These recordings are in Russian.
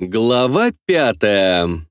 Глава пятая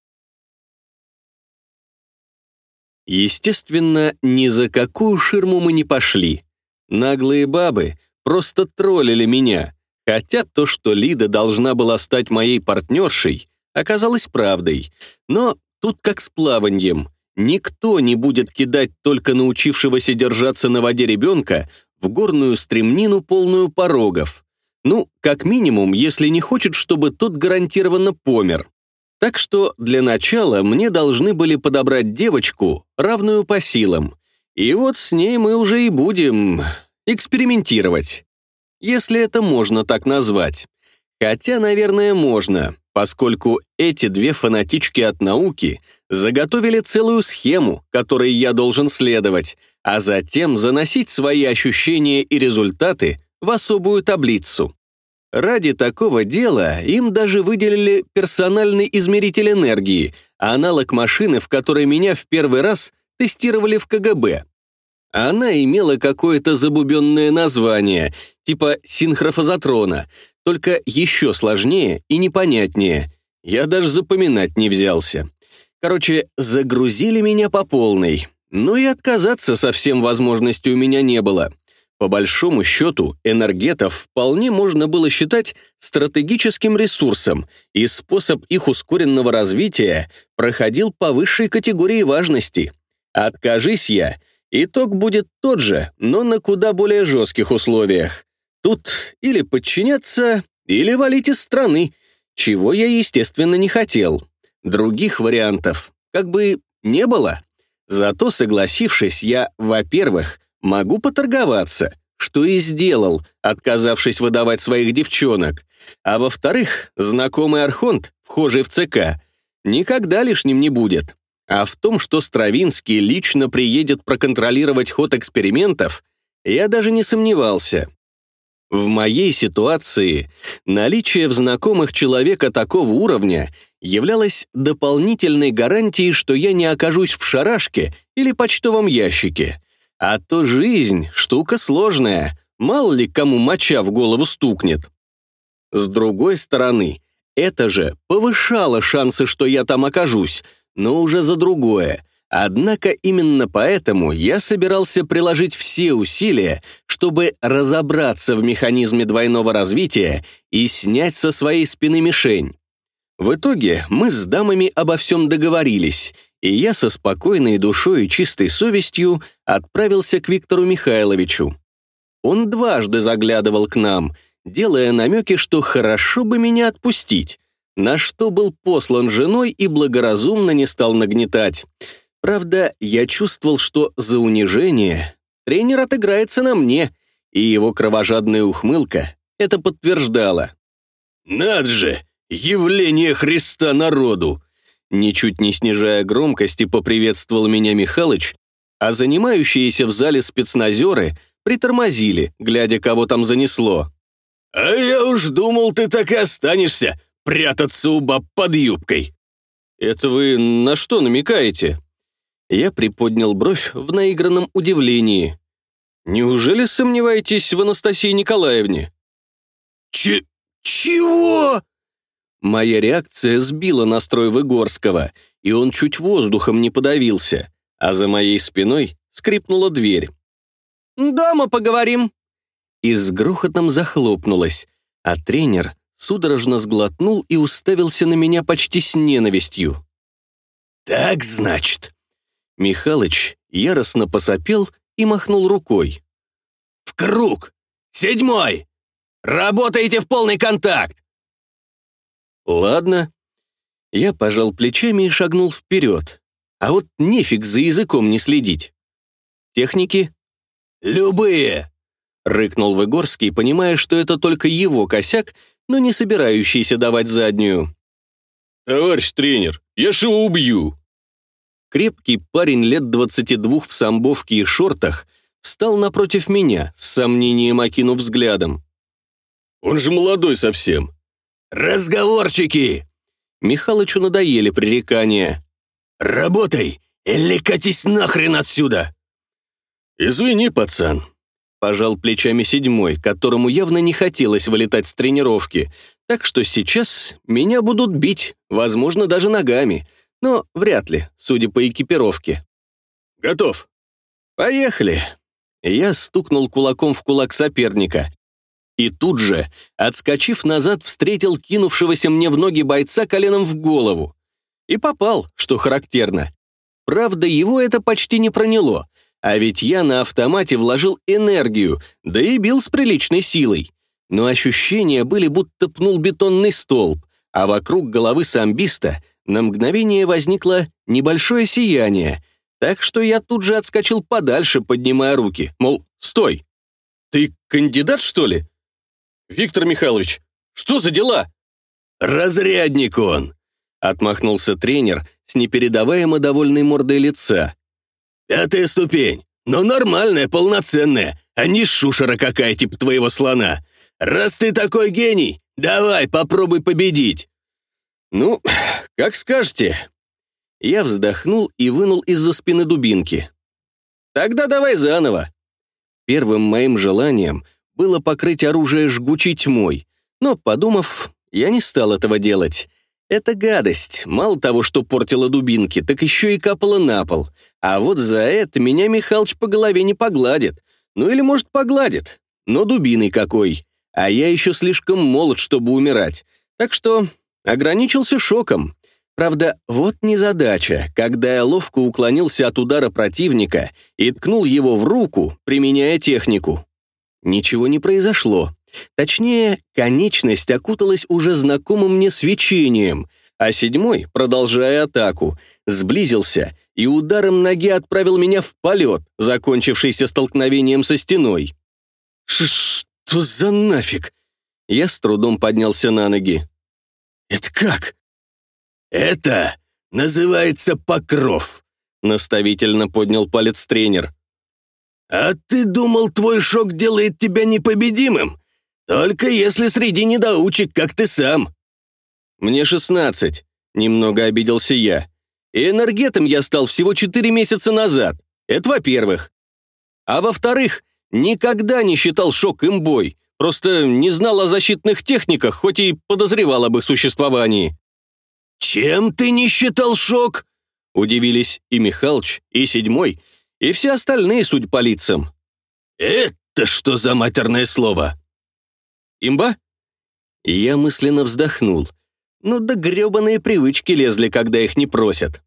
Естественно, ни за какую ширму мы не пошли. Наглые бабы просто троллили меня, хотя то, что Лида должна была стать моей партнершей, оказалось правдой. Но тут как с плаваньем. Никто не будет кидать только научившегося держаться на воде ребенка в горную стремнину, полную порогов. Ну, как минимум, если не хочет, чтобы тот гарантированно помер. Так что для начала мне должны были подобрать девочку, равную по силам. И вот с ней мы уже и будем экспериментировать. Если это можно так назвать. Хотя, наверное, можно, поскольку эти две фанатички от науки заготовили целую схему, которой я должен следовать, а затем заносить свои ощущения и результаты в особую таблицу. Ради такого дела им даже выделили персональный измеритель энергии, аналог машины, в которой меня в первый раз тестировали в КГБ. Она имела какое-то забубенное название, типа синхрофазотрона, только еще сложнее и непонятнее. Я даже запоминать не взялся. Короче, загрузили меня по полной. Но и отказаться совсем возможности у меня не было. По большому счету, энергетов вполне можно было считать стратегическим ресурсом, и способ их ускоренного развития проходил по высшей категории важности. Откажись я, итог будет тот же, но на куда более жестких условиях. Тут или подчиняться, или валить из страны, чего я, естественно, не хотел. Других вариантов как бы не было. Зато, согласившись, я, во-первых, могу поторговаться, что и сделал, отказавшись выдавать своих девчонок. А во-вторых, знакомый Архонт, вхожий в ЦК, никогда лишним не будет. А в том, что Стравинский лично приедет проконтролировать ход экспериментов, я даже не сомневался. В моей ситуации наличие в знакомых человека такого уровня являлось дополнительной гарантией, что я не окажусь в шарашке или почтовом ящике. А то жизнь — штука сложная, мало ли кому моча в голову стукнет. С другой стороны, это же повышало шансы, что я там окажусь, но уже за другое — Однако именно поэтому я собирался приложить все усилия, чтобы разобраться в механизме двойного развития и снять со своей спины мишень. В итоге мы с дамами обо всем договорились, и я со спокойной душой и чистой совестью отправился к Виктору Михайловичу. Он дважды заглядывал к нам, делая намеки, что хорошо бы меня отпустить, на что был послан женой и благоразумно не стал нагнетать. Правда, я чувствовал, что за унижение тренер отыграется на мне, и его кровожадная ухмылка это подтверждала. «Над же! Явление Христа народу!» Ничуть не снижая громкости, поприветствовал меня Михалыч, а занимающиеся в зале спецназеры притормозили, глядя, кого там занесло. «А я уж думал, ты так и останешься прятаться у баб под юбкой». «Это вы на что намекаете?» Я приподнял бровь в наигранном удивлении. «Неужели сомневаетесь в Анастасии Николаевне?» Ч... чего?» Моя реакция сбила настрой Выгорского, и он чуть воздухом не подавился, а за моей спиной скрипнула дверь. «Дома поговорим!» И с грохотом захлопнулась, а тренер судорожно сглотнул и уставился на меня почти с ненавистью. «Так, значит, Михалыч яростно посопел и махнул рукой. «В круг! Седьмой! Работаете в полный контакт!» «Ладно». Я пожал плечами и шагнул вперед. А вот нефиг за языком не следить. «Техники?» «Любые!» — рыкнул Выгорский, понимая, что это только его косяк, но не собирающийся давать заднюю. «Товарищ тренер, я ж его убью!» Крепкий парень лет 22 в самбовке и шортах встал напротив меня, с сомнением окинув взглядом. «Он же молодой совсем». «Разговорчики!» Михалычу надоели пререкания. «Работай или катись нахрен отсюда!» «Извини, пацан». Пожал плечами седьмой, которому явно не хотелось вылетать с тренировки, так что сейчас меня будут бить, возможно, даже ногами, но вряд ли, судя по экипировке. «Готов». «Поехали». Я стукнул кулаком в кулак соперника. И тут же, отскочив назад, встретил кинувшегося мне в ноги бойца коленом в голову. И попал, что характерно. Правда, его это почти не проняло, а ведь я на автомате вложил энергию, да и бил с приличной силой. Но ощущения были, будто пнул бетонный столб, а вокруг головы самбиста на мгновение возникло небольшое сияние, так что я тут же отскочил подальше, поднимая руки, мол, стой. Ты кандидат, что ли? Виктор Михайлович, что за дела? Разрядник он, отмахнулся тренер с непередаваемо довольной мордой лица. Пятая ступень, но нормальная, полноценная, а не шушера какая типа твоего слона. Раз ты такой гений, давай, попробуй победить. Ну, как скажете. Я вздохнул и вынул из-за спины дубинки. Тогда давай заново. Первым моим желанием было покрыть оружие жгучей тьмой, но, подумав, я не стал этого делать. Это гадость, мало того, что портила дубинки, так еще и капала на пол. А вот за это меня Михалыч по голове не погладит. Ну или, может, погладит. Но дубиной какой. А я еще слишком молод, чтобы умирать. Так что ограничился шоком. Правда, вот незадача, когда я ловко уклонился от удара противника и ткнул его в руку, применяя технику. Ничего не произошло. Точнее, конечность окуталась уже знакомым мне свечением, а седьмой, продолжая атаку, сблизился и ударом ноги отправил меня в полет, закончившийся столкновением со стеной. «Что за нафиг?» Я с трудом поднялся на ноги. «Это как?» «Это называется покров», — наставительно поднял палец тренер. «А ты думал, твой шок делает тебя непобедимым? Только если среди недоучек, как ты сам». «Мне шестнадцать», — немного обиделся я. «И энергетом я стал всего четыре месяца назад. Это во-первых. А во-вторых, никогда не считал шок имбой, просто не знал о защитных техниках, хоть и подозревал об их существовании». «Чем ты не считал шок?» Удивились и Михалыч, и Седьмой, и все остальные, судя по лицам. «Это что за матерное слово?» «Имба?» Я мысленно вздохнул. Ну да гребаные привычки лезли, когда их не просят.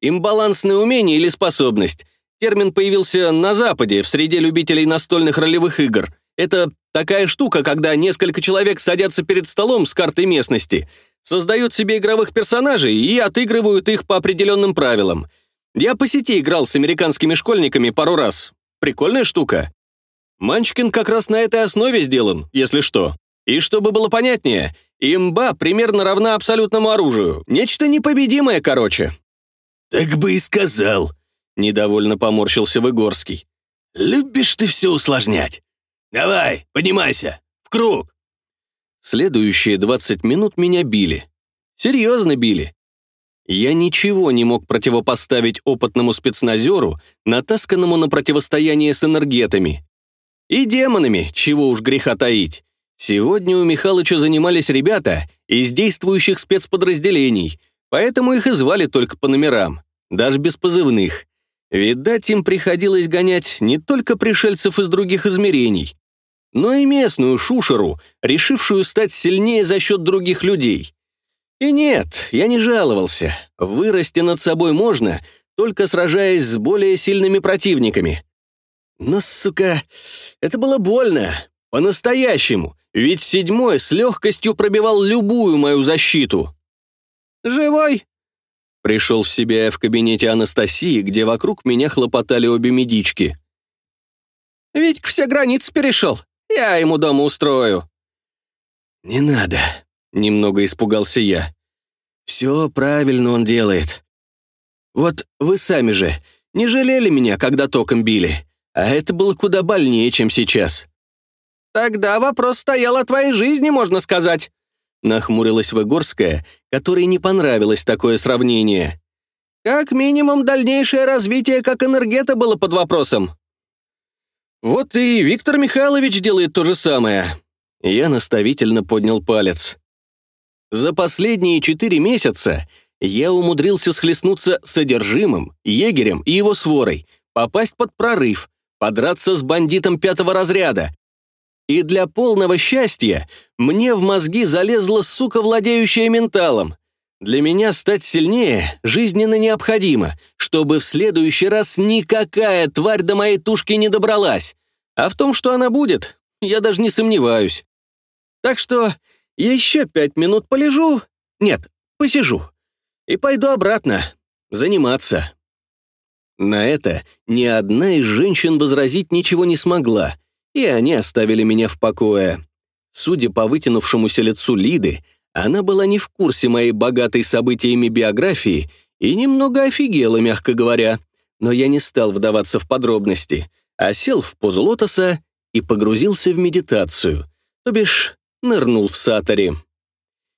Имбалансное умение или способность. Термин появился на Западе, в среде любителей настольных ролевых игр. Это такая штука, когда несколько человек садятся перед столом с картой местности, создают себе игровых персонажей и отыгрывают их по определенным правилам — я по сети играл с американскими школьниками пару раз. Прикольная штука. Манчкин как раз на этой основе сделан, если что. И чтобы было понятнее, имба примерно равна абсолютному оружию. Нечто непобедимое, короче. «Так бы и сказал», — недовольно поморщился Выгорский. «Любишь ты все усложнять. Давай, поднимайся, в круг». Следующие 20 минут меня били. Серьезно били. Я ничего не мог противопоставить опытному спецназеру, натасканному на противостояние с энергетами. И демонами, чего уж греха таить. Сегодня у Михалыча занимались ребята из действующих спецподразделений, поэтому их и звали только по номерам, даже без позывных. Видать, им приходилось гонять не только пришельцев из других измерений, но и местную шушеру, решившую стать сильнее за счет других людей. И нет, я не жаловался. Вырасти над собой можно, только сражаясь с более сильными противниками. Но, сука, это было больно. По-настоящему. Ведь седьмой с легкостью пробивал любую мою защиту. «Живой?» Пришел в себя я в кабинете Анастасии, где вокруг меня хлопотали обе медички. «Витька все границы перешел. Я ему дома устрою». «Не надо», Немного испугался я. «Все правильно он делает. Вот вы сами же не жалели меня, когда током били, а это было куда больнее, чем сейчас». «Тогда вопрос стоял о твоей жизни, можно сказать», нахмурилась Выгорская, которой не понравилось такое сравнение. «Как минимум, дальнейшее развитие как энергета было под вопросом». Вот и Виктор Михайлович делает то же самое. Я наставительно поднял палец. За последние четыре месяца я умудрился схлестнуться с содержимым, егерем и его сворой, попасть под прорыв, подраться с бандитом пятого разряда. И для полного счастья мне в мозги залезла сука, владеющая менталом. Для меня стать сильнее жизненно необходимо, чтобы в следующий раз никакая тварь до моей тушки не добралась. А в том, что она будет, я даже не сомневаюсь. Так что еще пять минут полежу, нет, посижу, и пойду обратно заниматься. На это ни одна из женщин возразить ничего не смогла, и они оставили меня в покое. Судя по вытянувшемуся лицу Лиды, она была не в курсе моей богатой событиями биографии и немного офигела, мягко говоря. Но я не стал вдаваться в подробности, а сел в позу лотоса и погрузился в медитацию, то бишь нырнул в сатори.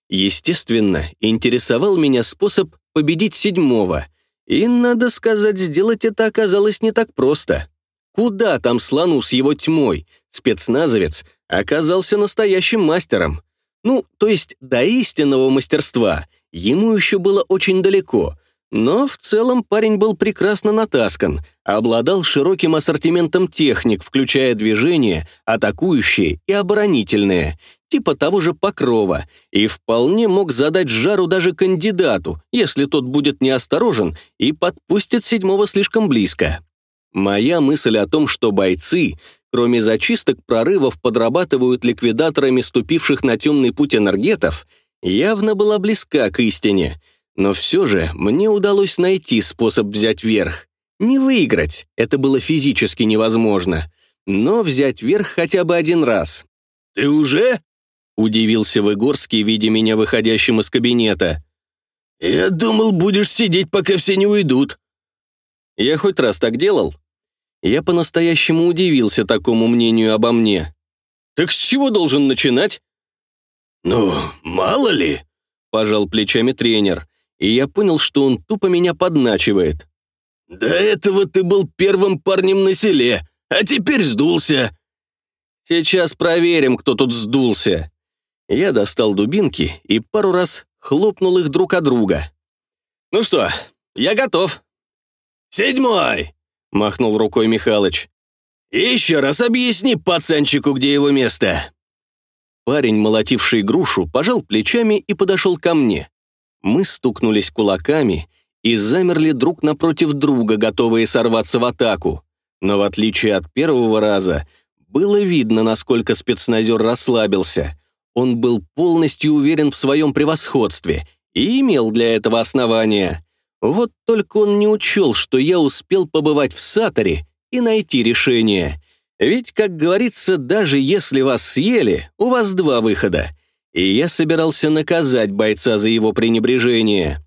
Естественно, интересовал меня способ победить седьмого, и, надо сказать, сделать это оказалось не так просто. Куда там слону с его тьмой? Спецназовец оказался настоящим мастером. Ну, то есть до истинного мастерства ему еще было очень далеко, но в целом парень был прекрасно натаскан, обладал широким ассортиментом техник, включая движения, атакующие и оборонительные, типа того же Покрова, и вполне мог задать жару даже кандидату, если тот будет неосторожен и подпустит седьмого слишком близко. Моя мысль о том, что бойцы кроме зачисток прорывов, подрабатывают ликвидаторами ступивших на темный путь энергетов, явно была близка к истине. Но все же мне удалось найти способ взять верх. Не выиграть, это было физически невозможно, но взять верх хотя бы один раз. «Ты уже?» — удивился Выгорский, видя меня выходящим из кабинета. «Я думал, будешь сидеть, пока все не уйдут». «Я хоть раз так делал?» Я по-настоящему удивился такому мнению обо мне. «Так с чего должен начинать?» «Ну, мало ли», — пожал плечами тренер, и я понял, что он тупо меня подначивает. «До этого ты был первым парнем на селе, а теперь сдулся». «Сейчас проверим, кто тут сдулся». Я достал дубинки и пару раз хлопнул их друг о друга. «Ну что, я готов». «Седьмой!» махнул рукой Михалыч. «Еще раз объясни пацанчику, где его место». Парень, молотивший грушу, пожал плечами и подошел ко мне. Мы стукнулись кулаками и замерли друг напротив друга, готовые сорваться в атаку. Но в отличие от первого раза, было видно, насколько спецназер расслабился. Он был полностью уверен в своем превосходстве и имел для этого основания. Вот только он не учел, что я успел побывать в Саторе и найти решение. Ведь, как говорится, даже если вас съели, у вас два выхода. И я собирался наказать бойца за его пренебрежение.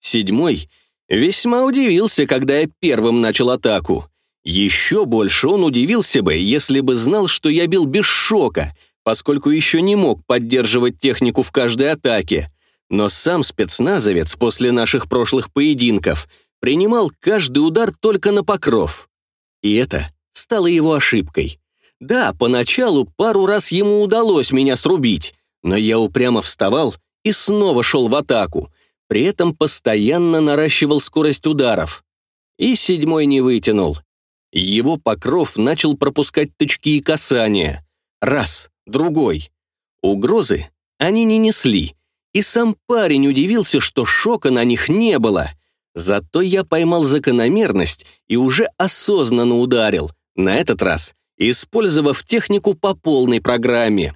Седьмой весьма удивился, когда я первым начал атаку. Еще больше он удивился бы, если бы знал, что я бил без шока, поскольку еще не мог поддерживать технику в каждой атаке. Но сам спецназовец после наших прошлых поединков принимал каждый удар только на покров. И это стало его ошибкой. Да, поначалу пару раз ему удалось меня срубить, но я упрямо вставал и снова шел в атаку, при этом постоянно наращивал скорость ударов. И седьмой не вытянул. Его покров начал пропускать тычки и касания. Раз, другой. Угрозы они не несли, и сам парень удивился, что шока на них не было. Зато я поймал закономерность и уже осознанно ударил, на этот раз использовав технику по полной программе.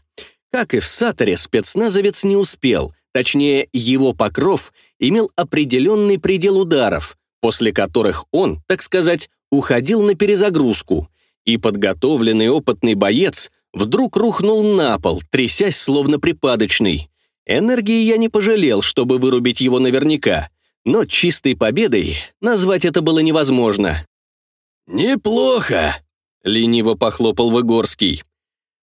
Как и в Саторе, спецназовец не успел, точнее, его покров имел определенный предел ударов, после которых он, так сказать, уходил на перезагрузку, и подготовленный опытный боец вдруг рухнул на пол, трясясь словно припадочный. Энергии я не пожалел, чтобы вырубить его наверняка, но чистой победой назвать это было невозможно. «Неплохо», — лениво похлопал Выгорский.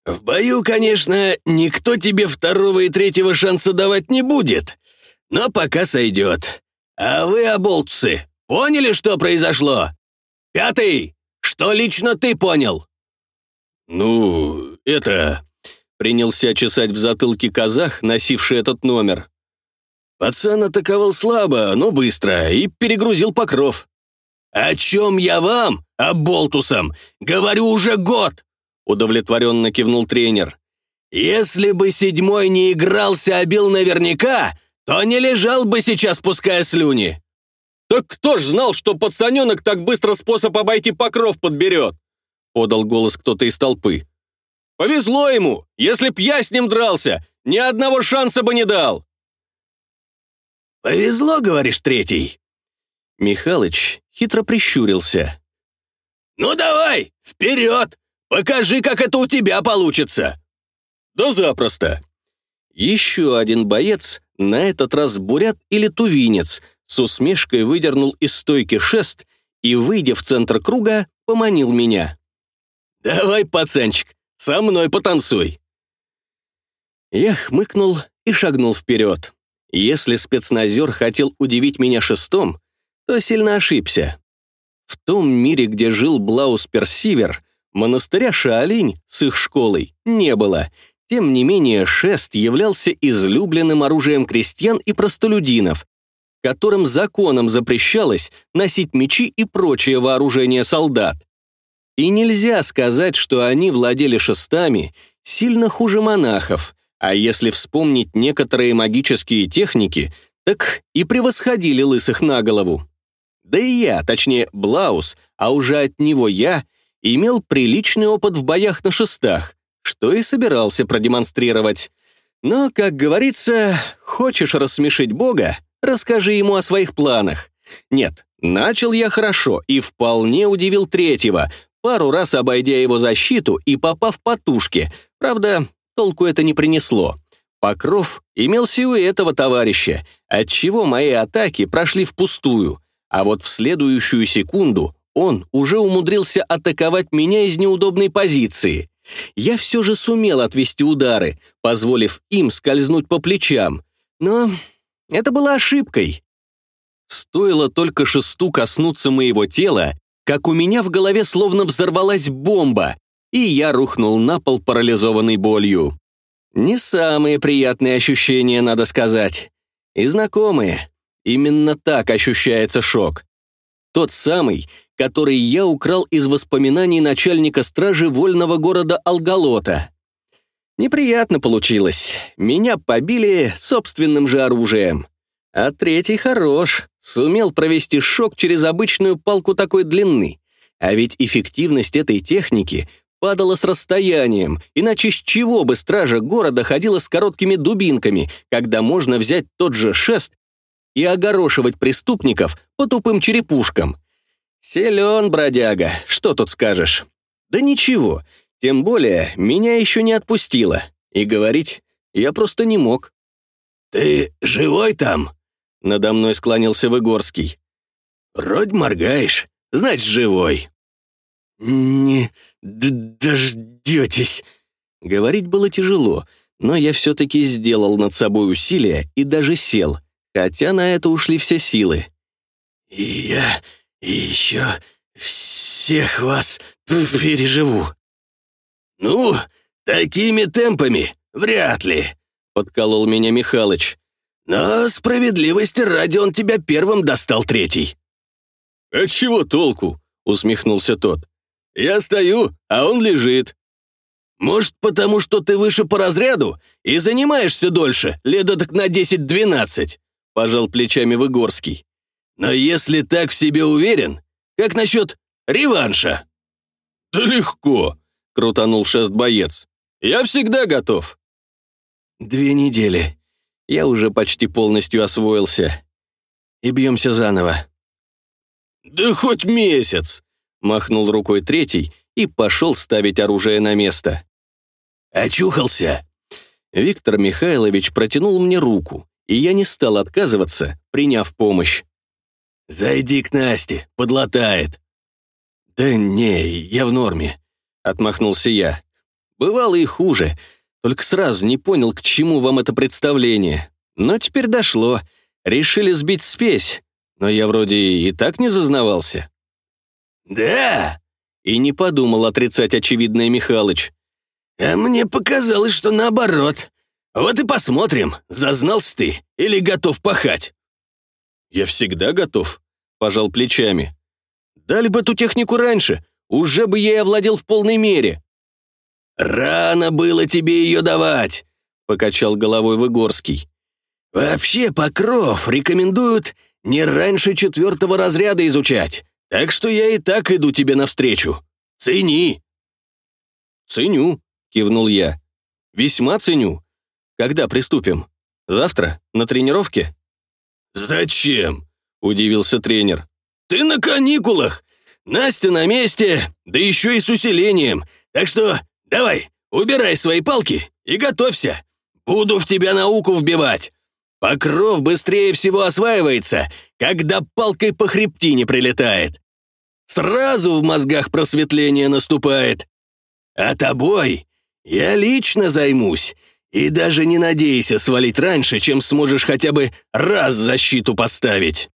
«В бою, конечно, никто тебе второго и третьего шанса давать не будет, но пока сойдет. А вы, оболтусы, поняли, что произошло? Пятый, что лично ты понял?» «Ну, это...» — принялся чесать в затылке казах, носивший этот номер. Пацан атаковал слабо, но быстро, и перегрузил покров. «О чем я вам, оболтусом, говорю уже год!» — удовлетворенно кивнул тренер. «Если бы седьмой не игрался, а бил наверняка, то не лежал бы сейчас, пуская слюни». «Так кто ж знал, что пацаненок так быстро способ обойти покров подберет?» — подал голос кто-то из толпы. «Повезло ему! Если б я с ним дрался, ни одного шанса бы не дал!» «Повезло, говоришь, третий?» Михалыч хитро прищурился. «Ну давай, вперед! Покажи, как это у тебя получится!» «Да запросто!» Еще один боец, на этот раз бурят или тувинец, с усмешкой выдернул из стойки шест и, выйдя в центр круга, поманил меня. «Давай, пацанчик, со мной потанцуй!» Я хмыкнул и шагнул вперед. Если спецназер хотел удивить меня шестом, то сильно ошибся. В том мире, где жил Блаус Персивер, монастыря Шаолинь с их школой не было. Тем не менее, шест являлся излюбленным оружием крестьян и простолюдинов, которым законом запрещалось носить мечи и прочее вооружение солдат. И нельзя сказать, что они владели шестами сильно хуже монахов, а если вспомнить некоторые магические техники, так и превосходили лысых на голову. Да и я, точнее, Блаус, а уже от него я, имел приличный опыт в боях на шестах, что и собирался продемонстрировать. Но, как говорится, хочешь рассмешить Бога, расскажи ему о своих планах. Нет, начал я хорошо и вполне удивил третьего, пару раз обойдя его защиту и попав по тушке. Правда, толку это не принесло. Покров имелся у этого товарища, отчего мои атаки прошли впустую, а вот в следующую секунду он уже умудрился атаковать меня из неудобной позиции. Я все же сумел отвести удары, позволив им скользнуть по плечам. Но это было ошибкой. Стоило только шесту коснуться моего тела, как у меня в голове словно взорвалась бомба, и я рухнул на пол, парализованный болью. Не самые приятные ощущения, надо сказать. И знакомые. Именно так ощущается шок. Тот самый, который я украл из воспоминаний начальника стражи вольного города Алгалота. Неприятно получилось. Меня побили собственным же оружием. А третий хорош, сумел провести шок через обычную палку такой длины. А ведь эффективность этой техники падала с расстоянием, иначе с чего бы стража города ходила с короткими дубинками, когда можно взять тот же шест и огорошивать преступников по тупым черепушкам. Силен, бродяга, что тут скажешь? Да ничего, тем более меня еще не отпустило, и говорить я просто не мог. «Ты живой там?» Надо мной склонился Выгорский. «Вроде моргаешь, значит, живой». «Не дождетесь». Говорить было тяжело, но я все-таки сделал над собой усилие и даже сел, хотя на это ушли все силы. «И я еще всех вас переживу». «Ну, такими темпами вряд ли», — подколол меня Михалыч. Но справедливости ради он тебя первым достал третий». «А чего толку?» — усмехнулся тот. «Я стою, а он лежит». «Может, потому что ты выше по разряду и занимаешься дольше, лет на десять-двенадцать», — пожал плечами Выгорский. «Но если так в себе уверен, как насчет реванша?» «Да легко», — крутанул шест боец. «Я всегда готов». «Две недели», я уже почти полностью освоился. И бьемся заново. «Да хоть месяц!» — махнул рукой третий и пошел ставить оружие на место. «Очухался!» Виктор Михайлович протянул мне руку, и я не стал отказываться, приняв помощь. «Зайди к Насте, подлатает». «Да не, я в норме», — отмахнулся я. «Бывало и хуже, только сразу не понял, к чему вам это представление. Но теперь дошло. Решили сбить спесь. Но я вроде и так не зазнавался. «Да? И не подумал отрицать очевидное Михалыч. «А мне показалось, что наоборот. Вот и посмотрим, зазнался ты или готов пахать». «Я всегда готов», — пожал плечами. «Дали бы эту технику раньше, уже бы и овладел в полной мере». «Рано было тебе ее давать», — покачал головой Выгорский. «Вообще, Покров рекомендуют не раньше четвертого разряда изучать, так что я и так иду тебе навстречу. Цени!» «Ценю», — кивнул я. «Весьма ценю. Когда приступим? Завтра? На тренировке?» «Зачем?» — удивился тренер. «Ты на каникулах. Настя на месте, да еще и с усилением. Так что давай, убирай свои палки и готовься. Буду в тебя науку вбивать. Покров быстрее всего осваивается, когда палкой по хребтине прилетает. Сразу в мозгах просветление наступает. А тобой я лично займусь, и даже не надейся свалить раньше, чем сможешь хотя бы раз защиту поставить.